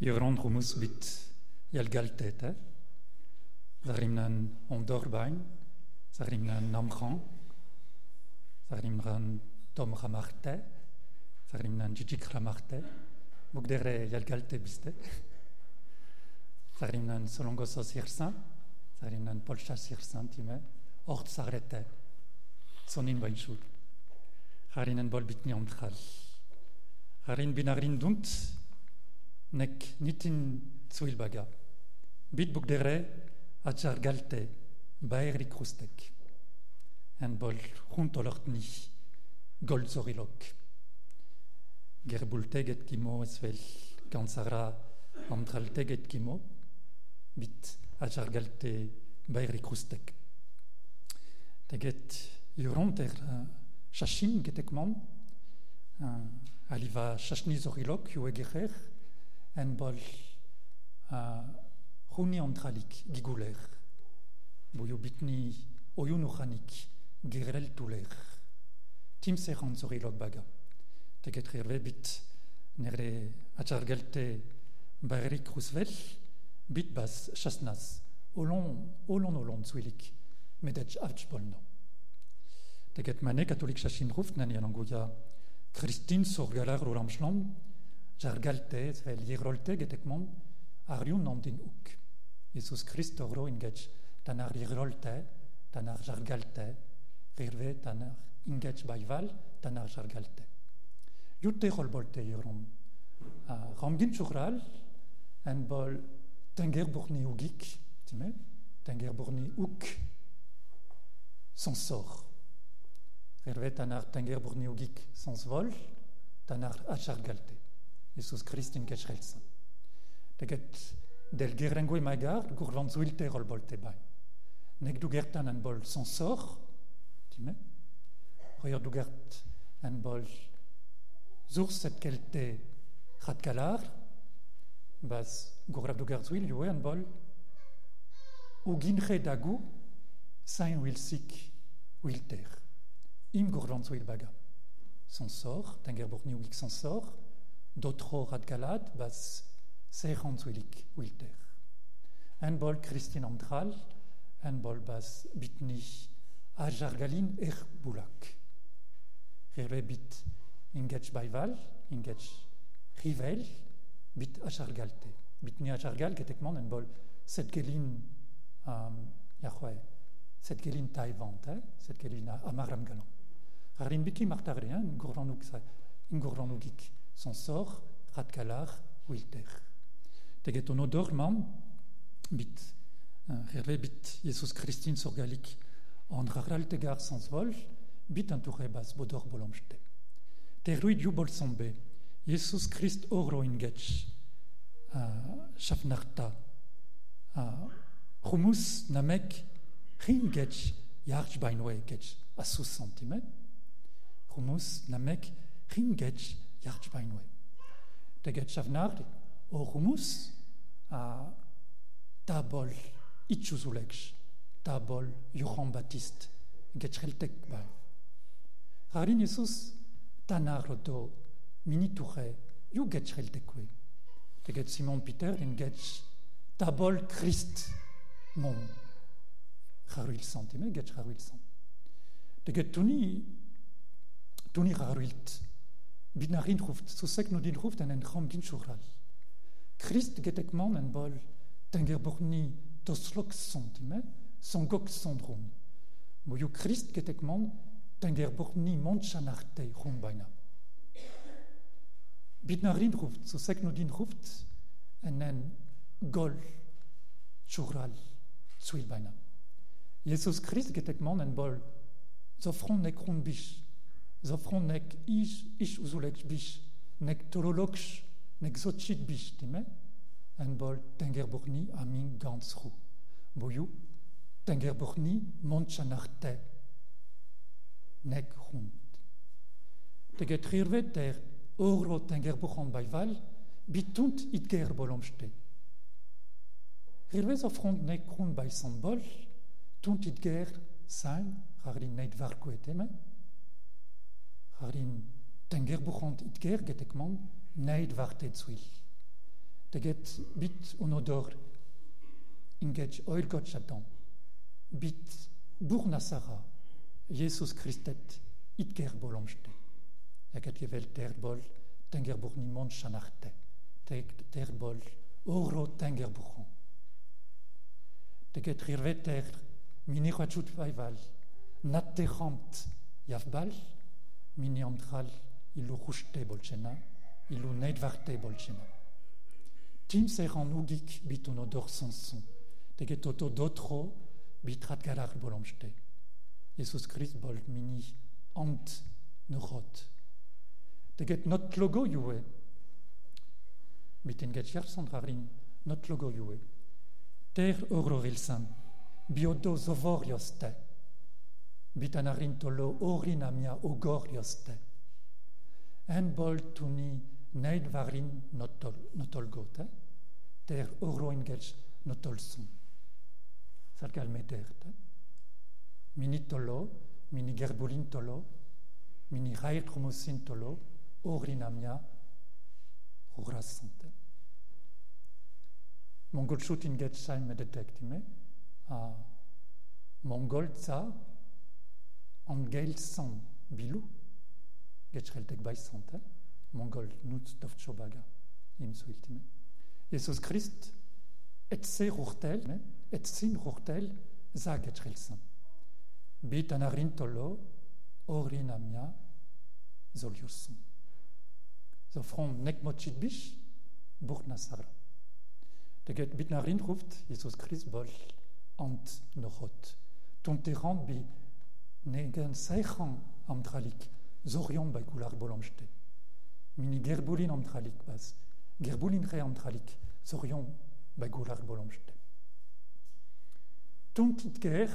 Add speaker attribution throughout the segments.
Speaker 1: Hierrond hummus bit jalgaltete. Zarimnan ondorbain. Zarimnan namchan. Zarimnan tomramarte. Zarimnan jijikramarte. Mugdere eh, jalgalte biste. Zarimnan solongoso sirsan. Zarimnan polsha sirsan time. Ort sarete. Sonin bainshul. Harinen bol bitni omtral. Harin binarin dunt. nek nitin zuil baga. Bit buk dere a txar galte baer ikrustek. En bol juntolort ni gol zorilok. Gerbulteget kimo ez vel kantzara amtralteget kimo bit a txar galte baer ikrustek. Teget juronter uh, chachin getek man uh, aliva chachni zorilok jo egerer en bol uh, runi antralik giguler. Boyo bitni oyunuchanik gerel tuler. Tim zorilok baga. Nere bit bas shasnas olon olon olon. Teget mane katolik ruft nani Christine sorgalar jargalte vel jirolte getekmon ariun nam din uk. Jesus Christ oro ingech tanar jirolte tanar jargalte rirve tanar ingech baival tanar jargalte. Jutte rolbolte jorom. Ramgin chukral en bol tenger burni ugik, time, uk, son sort. Tanar tenger sans achargalte. Jesus Christin kechrelsa. Teget del gerengwe magar, gurvan zuilte rolbolte bai. Nek du gertan en bol sans sort, time, royer du gert en bol zur set kelte ratkalar, bas gurab du gert zuil, joe en bol uginre dagu, sain wil sik wilter. Im gurvan zuil baga. Sans sort, tenger burni ugik sans sort, d'autres radgalad bas serrant wilik wilter. En bol Christine Amdral, en bol bas bitni ajargalin er bulak. Rere bit ingech baival, ingech rivel, bit ajargalte. Bitni ajargal getekman en bol set gelin um, yahwe, set gelin taivant, eh? set gelin amaram galan. Rarin biki martarien, gourlanuk sa, ingurlanugik son sort, ratkalar, wilter. Teget ono bit, herve bit Jesus Christine sorgalik, en raral tegar sans vol, bit entouré bas bodor bolomchte. Terui diu bol sombe, Jesus Christ oro ingech, shafnarta, rumus namek, ringech, yarch gech, asus sentime, rumus namek, явж байна вэ? Тэгээд шавнаар оо хүмүүс а табол ичүсүлэгш табол Йохан Батист гэчрэлдэг байна. Харин Иесус танаарото минитухэ юу гэчрэлдэг вэ? Тэгээд Симон Питер ингэж табол Крист мөн харуйлсан тийм ээ гэж харуйлсан. Тэгээд түүний түүний харуйлт ruft, so sek no din en. Christ getek man en bol tenger borni toslok sentime, son gok sondron. Moyo Christ getek man tenger borni ruft, so sek no din ruft en gol choural zuilbaina. Jesus Christ getek man en bol zofron nekron bish zofron nek ish ish uzulek bish nek tololoks nek zotchit bish time en bol tengerborni amin gansru boyu tengerborni montchanarte nek hund teget rirvet der oro tengerborn baival bitunt it ger bolomste rirvet zofron nek hund bai sambol tunt it ger sain rarin neid varko eteme? Harin tenger buchant it ger getekman neid wartet zuil. Teget bit unodor inget oil got. Bit burnasara. Jesus Christet itger bolomste. Jaget gevel terbol tenger burnimon chanarte. Terbol oro tenger buron. Teget rirveter mini rachut vaival. Natterant javbal mini amtral ilu rushte bolchena. Ilu neidvarte bolchena. Tim seran ugik biton odor sanson. Teget oto dotro bitrat galar. Jesus Christ bol mini ant nurot. Teget not logo yue. Bitin get not logo yue. Ter ororilsan. Biodo. Bitanarin bitanarintolo orinamia ogorioste. En boltuni neid varin notol, notolgote, ter oroingelch notolsun. Sargalmeterte. Minitolo, mini gerbulintolo, mini rairtrumosintolo, mongol orasante. Mongolchutin sign me detectime a Mongolza za angel san bilu, get shreltek by sante, mongol nut doft chobaga, im suiltime. Jesus Christ, et se rurtel, et sin rurtel, za get shrelsan. Bit anarin tolo, orinamia, zoliusun. So from nek mochit bish, buch nasara. De get bit narin ruft, Jesus Christ bol, ant nochot. Ton terrant bi ne negen sec'han am tralik, zorion ba goular bolamjte. Mini gerboulin am tralik baz, gerboulin re am tralik, zorion ba goular bolamjte. Tontit ger,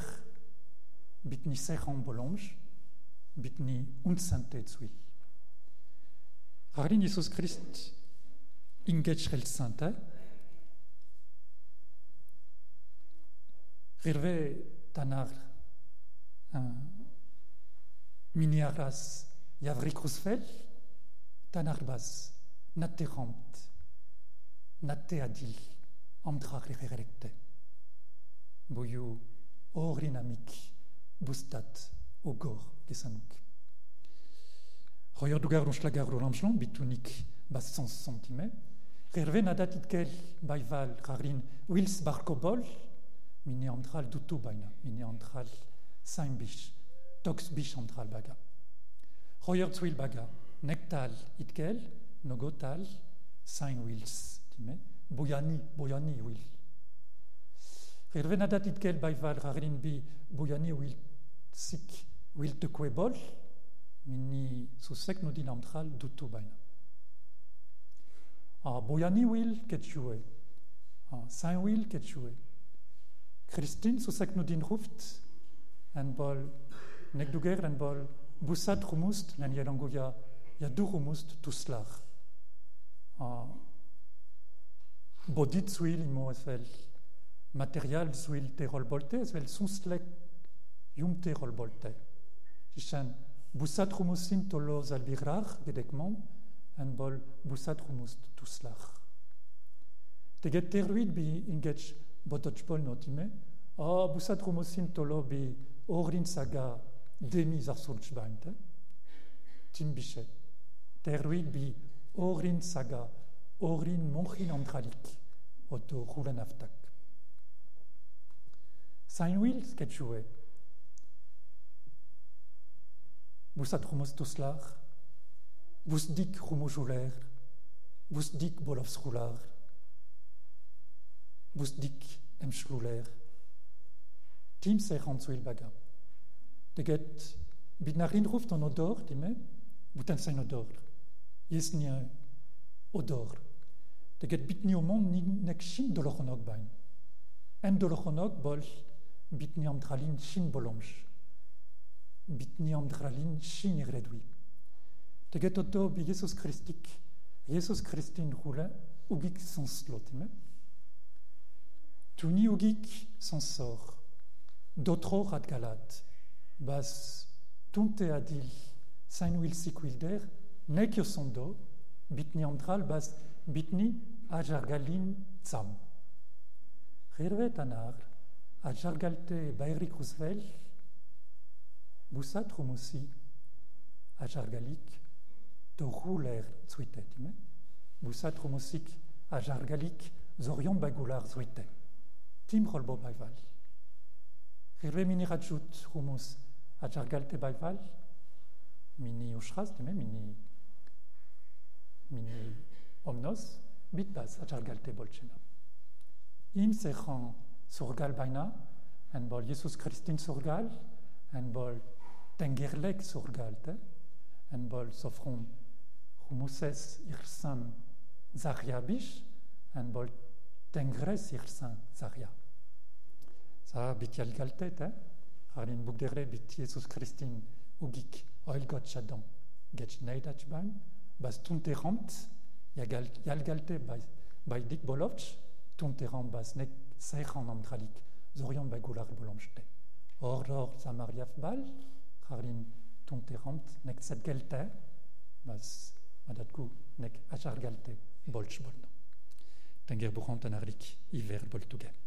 Speaker 1: bit ni sec'han bolamj, bit ni unsantet zui. Harlin Isus Christ ingetschrel santa, rilve tanar un javrikrusfel, tanar bas natterant, natte adil, amdrar rerekte. Boyu orinamik, bustat, ogor, gesanuk. Royer dugar schlagar orangelan, bitunik bas sens centime. Rirve nadatitkel baival rarin wils barkobol, mini antral dutu baina, tox bish antral baga. Royer twil baga, nektal itkel, nogotal, sain wils, time, boyani, boyani wil. Rirvenadat itkel baival rarin bi boyani wil sik wil te kwebol, mini susek nudin antral dutu baina. Ah, boyani wil ketchue, ah, sain wil ketchue. Christine, so sagt nur den ruft, en bol nekduger en bol busat rumust, nen yelango ya du rumust tuslar. Uh, bodit suil imo esvel material suil te rolbolte, esvel sunslek yum te rolbolte. Sichan busat rumusin tolo zalbirrar gedekmon, en bol busat rumust tuslar. Teget teruid bi ingetch botochpol notime, a busat rumosin tolo bi orin saga demi tim bichet, teruid bi orin saga orin monchin andralik, oto rulen aftak. Saint Will sketchue, busat rumos tuslar, bus dik rumojuler, bus dik bolovsrular, bus dik em schluler. Tim se rantzuil baga. De get bit narin ruft an odor, dime, boutan sein odor? Yes ni odor. De get bit ni o mond ni nek chin dolochonog bain. En dolochonog bol bit ni am dralin chin bolomj. Bit ni am dralin chin iredwi. De get oto bi Jesus Christik, Jesus Christin roule, ugik sans lotime. Tuni ugik sans sort. D'autro radgalat, bas tunte adil, sain wil sikwilder, nek yo sondo, bitni antral bas bitni ajargalin tsam. Rirvet anar, ajargalte Bayrik Roosevelt, busat rumusi, ajargalik, toruler zuitet, busat rumusik, ajargalik, zorion bagular zuite. Tim rolbo baival. Rirve mini rajut rumus, ajargalte baival, mini ushras, mini, mini omnos, bitbaz ajargalte bolchena. Im sechan surgal baina, en bol Jesus Christin surgal, en bol tengerlek surgalte, en bol sofron humuses irsan zaria bish, en bol tengres irsan zaria. Sa bitial galtet, eh? Harin bugdere bit Jesus Christin ugik oil got chadon. Get neidach ban, bas tunterant, yal galte by dik bolovch, tunterant bas nek seichan amtralik, zorion bagular bolomchte. Or or samariaf bal, harin tunterant nek set galte, bas madatku nek achar galte bolch bolno. Tenger buchant anarlik, boltuget.